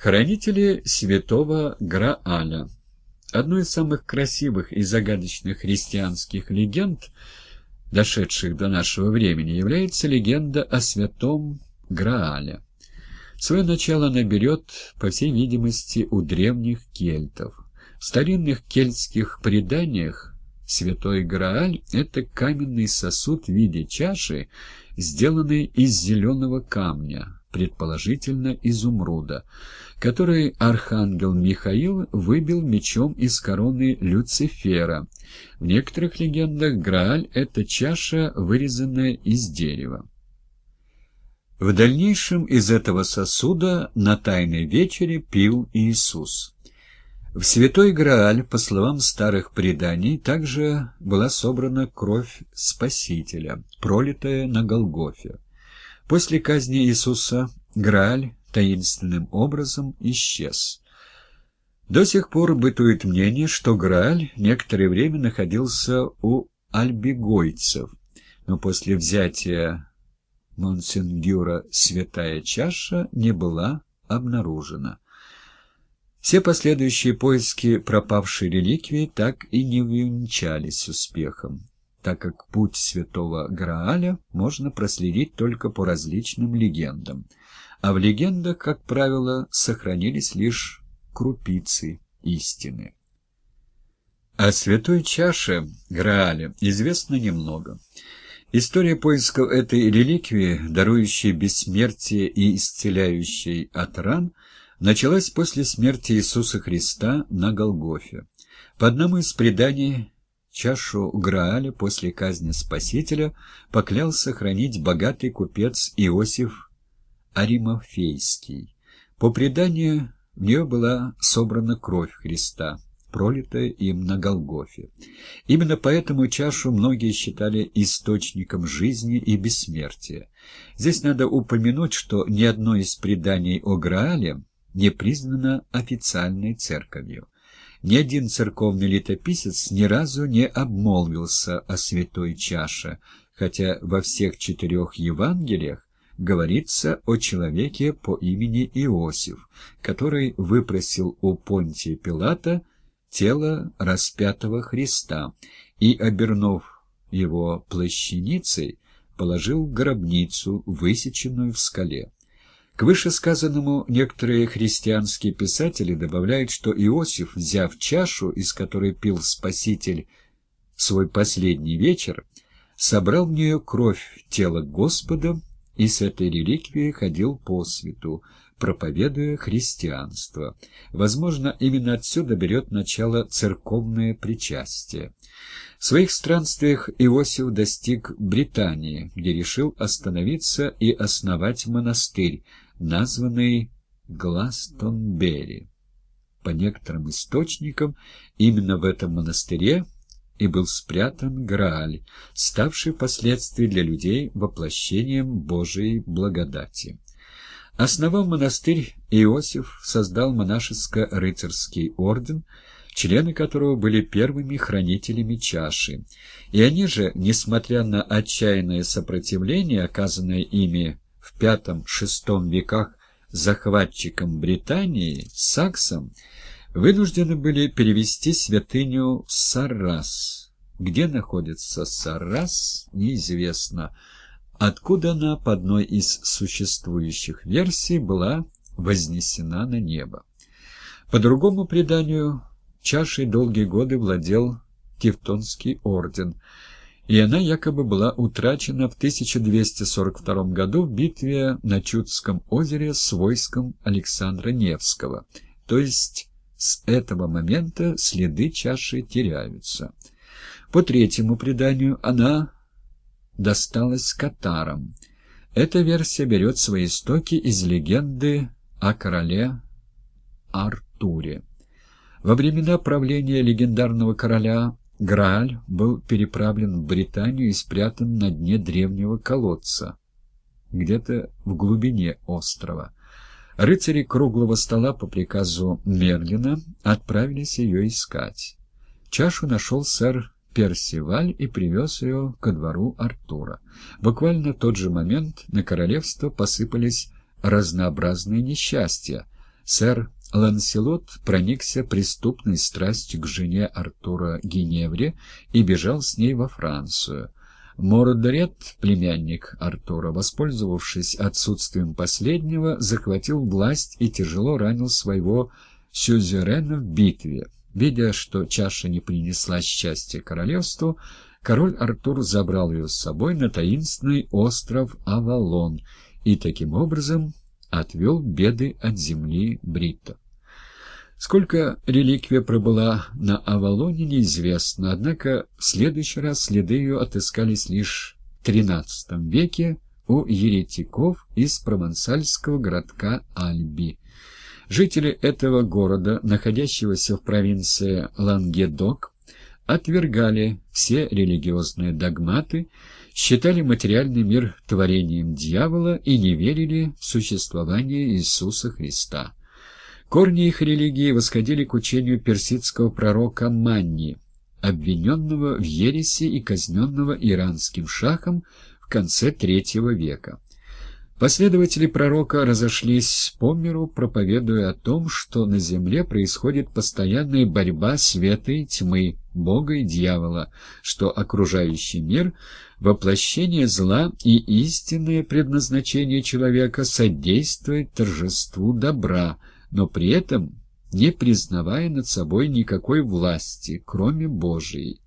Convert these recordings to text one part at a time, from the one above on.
Хранители святого Грааля Одной из самых красивых и загадочных христианских легенд, дошедших до нашего времени, является легенда о святом Граале. Свое начало она берет, по всей видимости, у древних кельтов. В старинных кельтских преданиях святой Грааль — это каменный сосуд в виде чаши, сделанный из зеленого камня, предположительно изумруда, который архангел Михаил выбил мечом из короны Люцифера. В некоторых легендах Грааль — это чаша, вырезанная из дерева. В дальнейшем из этого сосуда на Тайной вечере пил Иисус. В Святой Грааль, по словам старых преданий, также была собрана кровь Спасителя, пролитая на Голгофе. После казни Иисуса Грааль таинственным образом исчез. До сих пор бытует мнение, что Грааль некоторое время находился у альбигойцев, но после взятия Монсенгюра «Святая чаша» не была обнаружена. Все последующие поиски пропавшей реликвии так и не увенчались успехом так как путь святого Грааля можно проследить только по различным легендам, а в легендах, как правило, сохранились лишь крупицы истины. О святой чаше Грааля известно немного. История поисков этой реликвии, дарующей бессмертие и исцеляющей от ран, началась после смерти Иисуса Христа на Голгофе. По одному из преданий Чашу Грааля после казни Спасителя поклялся хранить богатый купец Иосиф Аримофейский. По преданию, в нее была собрана кровь Христа, пролитая им на Голгофе. Именно поэтому чашу многие считали источником жизни и бессмертия. Здесь надо упомянуть, что ни одно из преданий о Граале не признано официальной церковью. Ни один церковный летописец ни разу не обмолвился о святой чаше, хотя во всех четырех Евангелиях говорится о человеке по имени Иосиф, который выпросил у Понтия Пилата тело распятого Христа и, обернув его плащаницей, положил гробницу, высеченную в скале. К вышесказанному некоторые христианские писатели добавляют, что Иосиф, взяв чашу, из которой пил Спаситель свой последний вечер, собрал в нее кровь тела Господа и с этой реликвией ходил по свету, проповедуя христианство. Возможно, именно отсюда берет начало церковное причастие. В своих странствиях Иосиф достиг Британии, где решил остановиться и основать монастырь, названный Гластонбери. По некоторым источникам, именно в этом монастыре и был спрятан Грааль, ставший впоследствии для людей воплощением Божией благодати. Основав монастырь, Иосиф создал монашеско-рыцарский орден, члены которого были первыми хранителями чаши. И они же, несмотря на отчаянное сопротивление, оказанное ими в V-VI веках захватчиком Британии, Саксом, вынуждены были перевести святыню в Саррас. Где находится Саррас, неизвестно. Откуда она, по одной из существующих версий, была вознесена на небо. По другому преданию, чашей долгие годы владел Тевтонский орден – и она якобы была утрачена в 1242 году в битве на Чудском озере с войском Александра Невского, то есть с этого момента следы чаши теряются. По третьему преданию она досталась катарам. Эта версия берет свои истоки из легенды о короле Артуре. Во времена правления легендарного короля Грааль был переправлен в Британию и спрятан на дне древнего колодца, где-то в глубине острова. Рыцари круглого стола по приказу Мерлина отправились ее искать. Чашу нашел сэр Персиваль и привез ее ко двору Артура. Буквально в тот же момент на королевство посыпались разнообразные несчастья, Сэр Ланселот проникся преступной страстью к жене Артура Геневре и бежал с ней во Францию. Мордорет, племянник Артура, воспользовавшись отсутствием последнего, захватил власть и тяжело ранил своего сюзерена в битве. Видя, что чаша не принесла счастья королевству, король Артур забрал ее с собой на таинственный остров Авалон и таким образом отвел беды от земли бриттов. Сколько реликвия пробыла на Авалоне, неизвестно, однако в следующий раз следы ее отыскались лишь в XIII веке у еретиков из провансальского городка Альби. Жители этого города, находящегося в провинции Лангедок, отвергали все религиозные догматы, считали материальный мир творением дьявола и не верили в существование Иисуса Христа. Корни их религии восходили к учению персидского пророка Манни, обвиненного в ереси и казненного иранским шахом в конце третьего века. Последователи пророка разошлись по миру, проповедуя о том, что на земле происходит постоянная борьба света и тьмы, Бога и дьявола, что окружающий мир — воплощение зла и истинное предназначение человека содействует торжеству добра, но при этом не признавая над собой никакой власти, кроме Божией.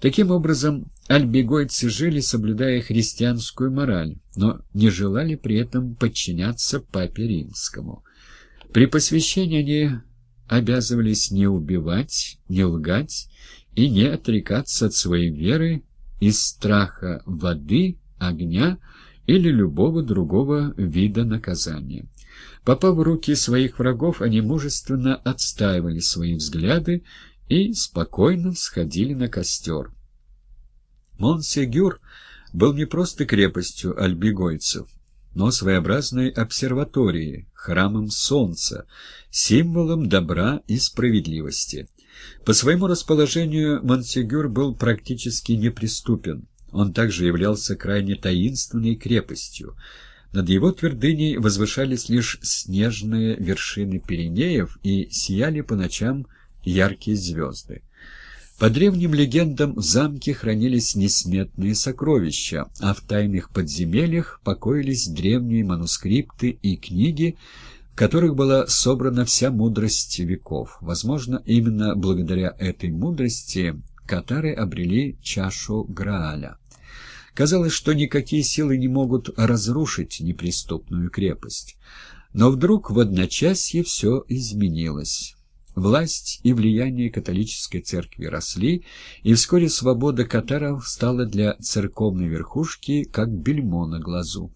Таким образом, альбегойцы жили, соблюдая христианскую мораль, но не желали при этом подчиняться Папе Римскому. При посвящении они обязывались не убивать, не лгать и не отрекаться от своей веры из страха воды, огня или любого другого вида наказания. Попав в руки своих врагов, они мужественно отстаивали свои взгляды и спокойно сходили на костер. Монсегюр был не просто крепостью альбегойцев, но своеобразной обсерваторией, храмом солнца, символом добра и справедливости. По своему расположению Монсегюр был практически неприступен. Он также являлся крайне таинственной крепостью. Над его твердыней возвышались лишь снежные вершины Пиренеев и сияли по ночам яркие звезды. По древним легендам в замке хранились несметные сокровища, а в тайных подземельях покоились древние манускрипты и книги, которых была собрана вся мудрость веков. Возможно, именно благодаря этой мудрости катары обрели чашу Грааля. Казалось, что никакие силы не могут разрушить неприступную крепость. Но вдруг в одночасье все изменилось. Власть и влияние католической церкви росли, и вскоре свобода катаров стала для церковной верхушки как бельмо на глазу.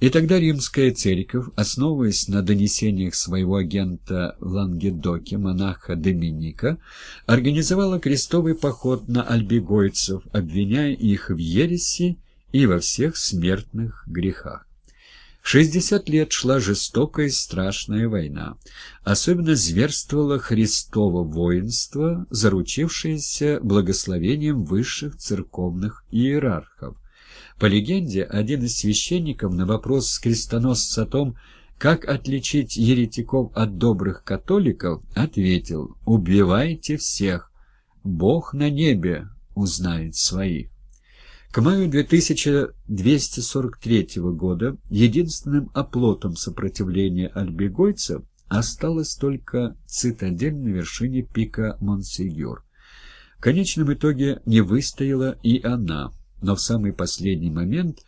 И тогда римская церковь, основываясь на донесениях своего агента в Лангедоке, монаха Доминика, организовала крестовый поход на альбегойцев, обвиняя их в ереси и во всех смертных грехах. Шестьдесят лет шла жестокая и страшная война. Особенно зверствовало Христово воинство, заручившееся благословением высших церковных иерархов. По легенде, один из священников на вопрос крестоносца о том, как отличить еретиков от добрых католиков, ответил «Убивайте всех, Бог на небе узнает своих». К маю 2243 года единственным оплотом сопротивления альбегойцев осталась только цитадель на вершине пика Монсигюр. В конечном итоге не выстояла и она, но в самый последний момент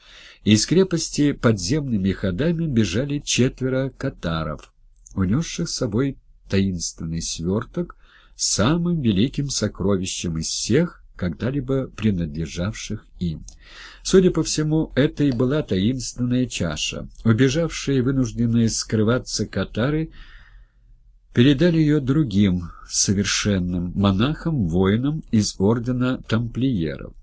из крепости подземными ходами бежали четверо катаров, унесших с собой таинственный сверток самым великим сокровищем из всех, когда-либо принадлежавших им. Судя по всему, это и была таинственная чаша. Убежавшие, вынужденные скрываться катары, передали ее другим совершенным монахам-воинам из ордена тамплиеров.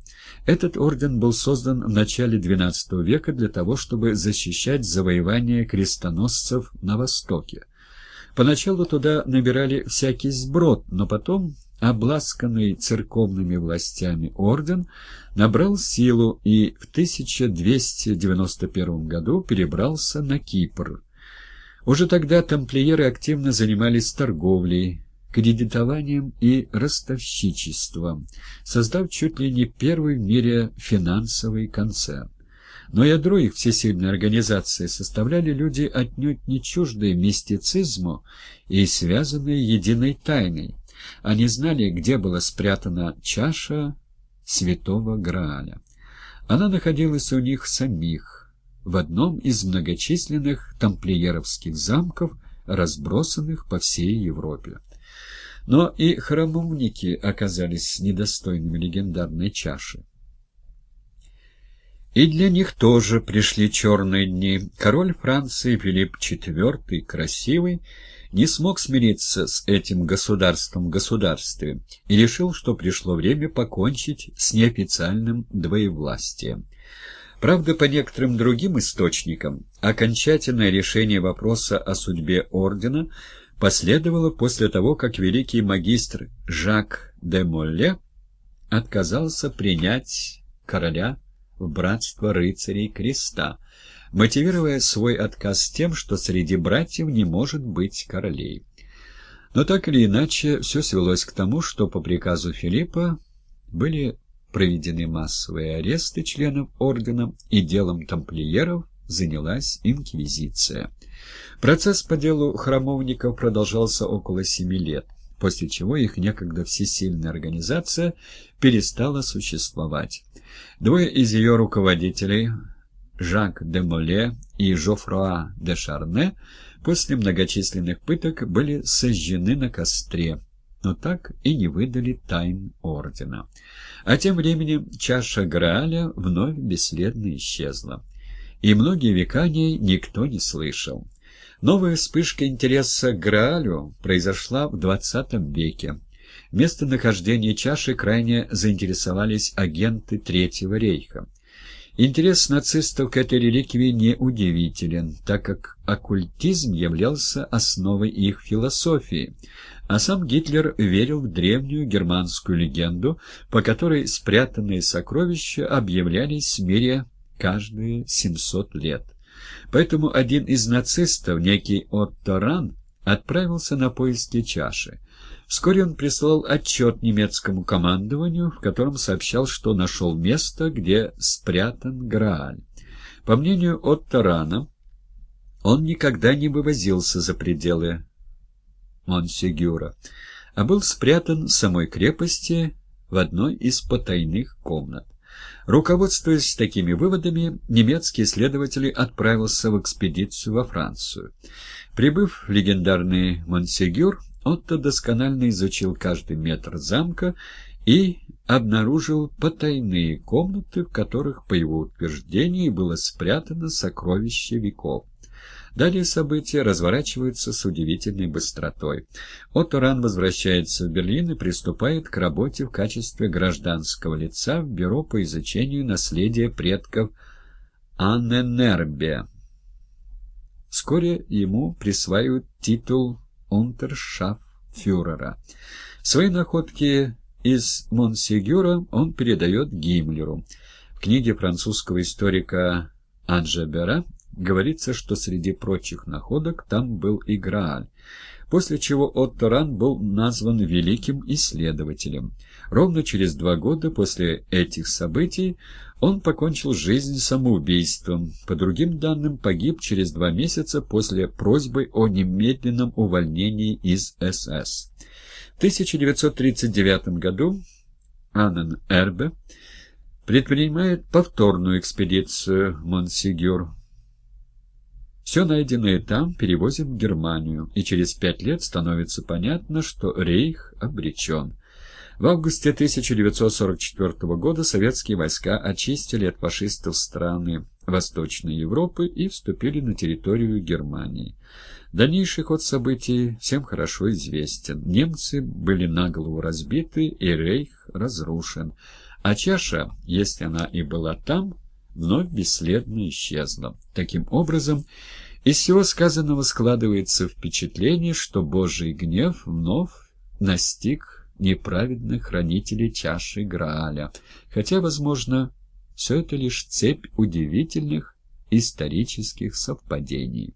Этот орден был создан в начале XII века для того, чтобы защищать завоевание крестоносцев на Востоке. Поначалу туда набирали всякий сброд, но потом обласканный церковными властями орден набрал силу и в 1291 году перебрался на Кипр. Уже тогда тамплиеры активно занимались торговлей, кредитованием и ростовщичеством, создав чуть ли не первый в мире финансовый концерн. Но ядро их всесильной организации составляли люди отнюдь не чуждые мистицизму и связанные единой тайной. Они знали, где была спрятана чаша святого Грааля. Она находилась у них самих, в одном из многочисленных тамплиеровских замков, разбросанных по всей Европе. Но и храмовники оказались недостойными легендарной чаши. И для них тоже пришли черные дни. Король Франции Филипп IV, красивый, не смог смириться с этим государством в государстве и решил, что пришло время покончить с неофициальным двоевластием. Правда, по некоторым другим источникам, окончательное решение вопроса о судьбе ордена последовало после того, как великий магистр Жак де Молле отказался принять короля в братство рыцарей креста, мотивируя свой отказ тем, что среди братьев не может быть королей. Но так или иначе, все свелось к тому, что по приказу Филиппа были проведены массовые аресты членов ордена, и делом тамплиеров занялась инквизиция. Процесс по делу храмовников продолжался около семи лет после чего их некогда всесильная организация перестала существовать. Двое из ее руководителей, Жак де Моле и Жофруа де Шарне, после многочисленных пыток были сожжены на костре, но так и не выдали тайн ордена. А тем временем чаша Грааля вновь бесследно исчезла, и многие века ней никто не слышал. Новая вспышка интереса к Граалю произошла в XX веке. Местонахождение чаши крайне заинтересовались агенты Третьего рейха. Интерес нацистов к этой реликвии не удивителен, так как оккультизм являлся основой их философии, а сам Гитлер верил в древнюю германскую легенду, по которой спрятанные сокровища объявлялись в мире каждые 700 лет. Поэтому один из нацистов, некий Отто Ран, отправился на поиски чаши. Вскоре он прислал отчет немецкому командованию, в котором сообщал, что нашел место, где спрятан Грааль. По мнению Отто Рана, он никогда не вывозился за пределы Монсегюра, а был спрятан в самой крепости в одной из потайных комнат. Руководствуясь такими выводами, немецкий исследователь отправился в экспедицию во Францию. Прибыв в легендарный Монсегюр, Отто досконально изучил каждый метр замка и обнаружил потайные комнаты, в которых, по его утверждению, было спрятано сокровище веков. Далее события разворачиваются с удивительной быстротой. Отто Ран возвращается в Берлин и приступает к работе в качестве гражданского лица в Бюро по изучению наследия предков Анненербе. Вскоре ему присваивают титул унтершаффюрера. Свои находки из Монсигюра он передает Гиммлеру. В книге французского историка Анжа Бера Говорится, что среди прочих находок там был и Грааль, после чего Отто Ран был назван великим исследователем. Ровно через два года после этих событий он покончил жизнь самоубийством. По другим данным, погиб через два месяца после просьбы о немедленном увольнении из СС. В 1939 году Аннен Эрбе предпринимает повторную экспедицию в Монсигюр, все найденное там перевозят в Германию, и через пять лет становится понятно, что Рейх обречен. В августе 1944 года советские войска очистили от фашистов страны Восточной Европы и вступили на территорию Германии. Дальнейший ход событий всем хорошо известен. Немцы были наголову разбиты, и Рейх разрушен. А чаша, если она и была там, вновь бесследно исчезла. Таким образом, из всего сказанного складывается впечатление, что Божий гнев вновь настиг неправедных хранителей чаши Грааля, хотя, возможно, все это лишь цепь удивительных исторических совпадений.